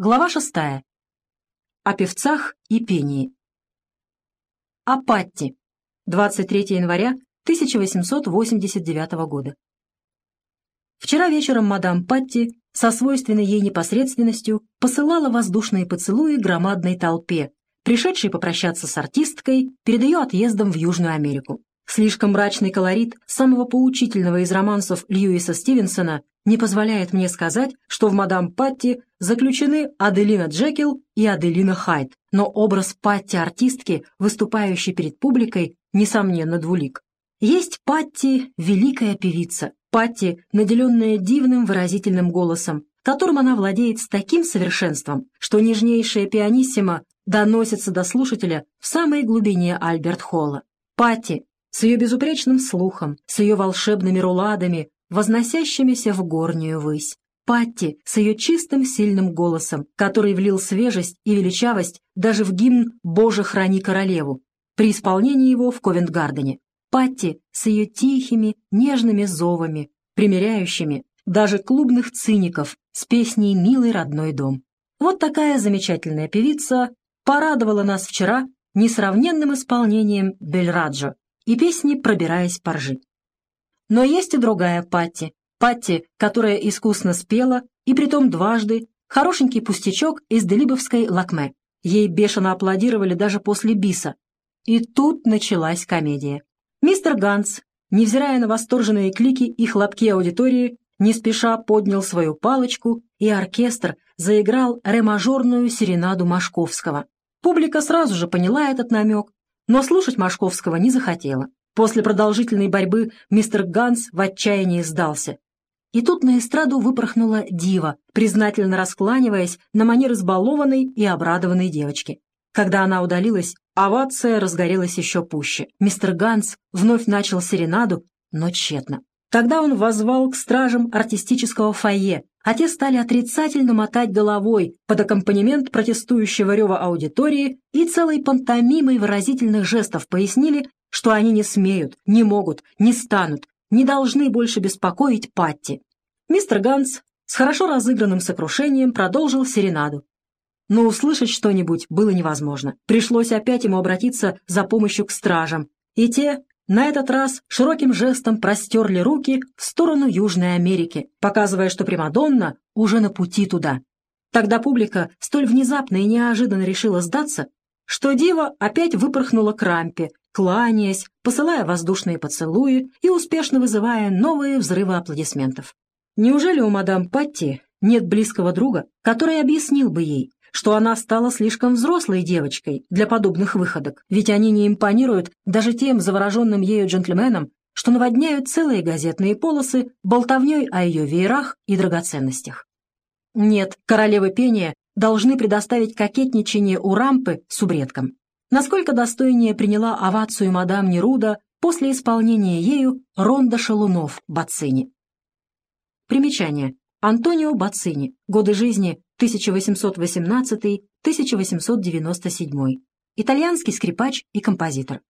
Глава шестая. О певцах и пении. О Патти. 23 января 1889 года. Вчера вечером мадам Патти со свойственной ей непосредственностью посылала воздушные поцелуи громадной толпе, пришедшей попрощаться с артисткой перед ее отъездом в Южную Америку. Слишком мрачный колорит самого поучительного из романсов Льюиса Стивенсона не позволяет мне сказать, что в «Мадам Патти» заключены Аделина Джекил и Аделина Хайт, но образ Патти-артистки, выступающей перед публикой, несомненно двулик. Есть Патти — великая певица, Патти, наделенная дивным выразительным голосом, которым она владеет с таким совершенством, что нежнейшая пианиссима доносится до слушателя в самой глубине Альберт-Холла. Патти, с ее безупречным слухом, с ее волшебными руладами, возносящимися в горнюю высь. Патти с ее чистым сильным голосом, который влил свежесть и величавость даже в гимн «Боже, храни королеву» при исполнении его в Ковент-Гардене. Патти с ее тихими, нежными зовами, примиряющими даже клубных циников с песней «Милый родной дом». Вот такая замечательная певица порадовала нас вчера несравненным исполнением Бельраджо, и песни «Пробираясь по ржи». Но есть и другая Патти. Патти, которая искусно спела, и притом дважды, хорошенький пустячок из делибовской лакме. Ей бешено аплодировали даже после биса. И тут началась комедия. Мистер Ганс, невзирая на восторженные клики и хлопки аудитории, не спеша поднял свою палочку, и оркестр заиграл ремажорную серенаду Машковского. Публика сразу же поняла этот намек но слушать Машковского не захотела. После продолжительной борьбы мистер Ганс в отчаянии сдался. И тут на эстраду выпорхнула дива, признательно раскланиваясь на манер избалованной и обрадованной девочки. Когда она удалилась, овация разгорелась еще пуще. Мистер Ганс вновь начал серенаду, но тщетно. Тогда он возвал к стражам артистического фойе, а те стали отрицательно мотать головой под аккомпанемент протестующего рева аудитории и целой пантомимой выразительных жестов пояснили, что они не смеют, не могут, не станут, не должны больше беспокоить Патти. Мистер Ганс с хорошо разыгранным сокрушением продолжил серенаду. Но услышать что-нибудь было невозможно. Пришлось опять ему обратиться за помощью к стражам, и те на этот раз широким жестом простерли руки в сторону Южной Америки, показывая, что Примадонна уже на пути туда. Тогда публика столь внезапно и неожиданно решила сдаться, что Дива опять выпорхнула к рампе, кланяясь, посылая воздушные поцелуи и успешно вызывая новые взрывы аплодисментов. Неужели у мадам Патти нет близкого друга, который объяснил бы ей, что она стала слишком взрослой девочкой для подобных выходок, ведь они не импонируют даже тем завороженным ею джентльменам, что наводняют целые газетные полосы болтовней о ее веерах и драгоценностях. Нет, королевы пения должны предоставить кокетничание у рампы субредкам. Насколько достойнее приняла овацию мадам Неруда после исполнения ею Ронда Шалунов Бацини. Примечание. Антонио Бацини. Годы жизни 1818-1897. Итальянский скрипач и композитор.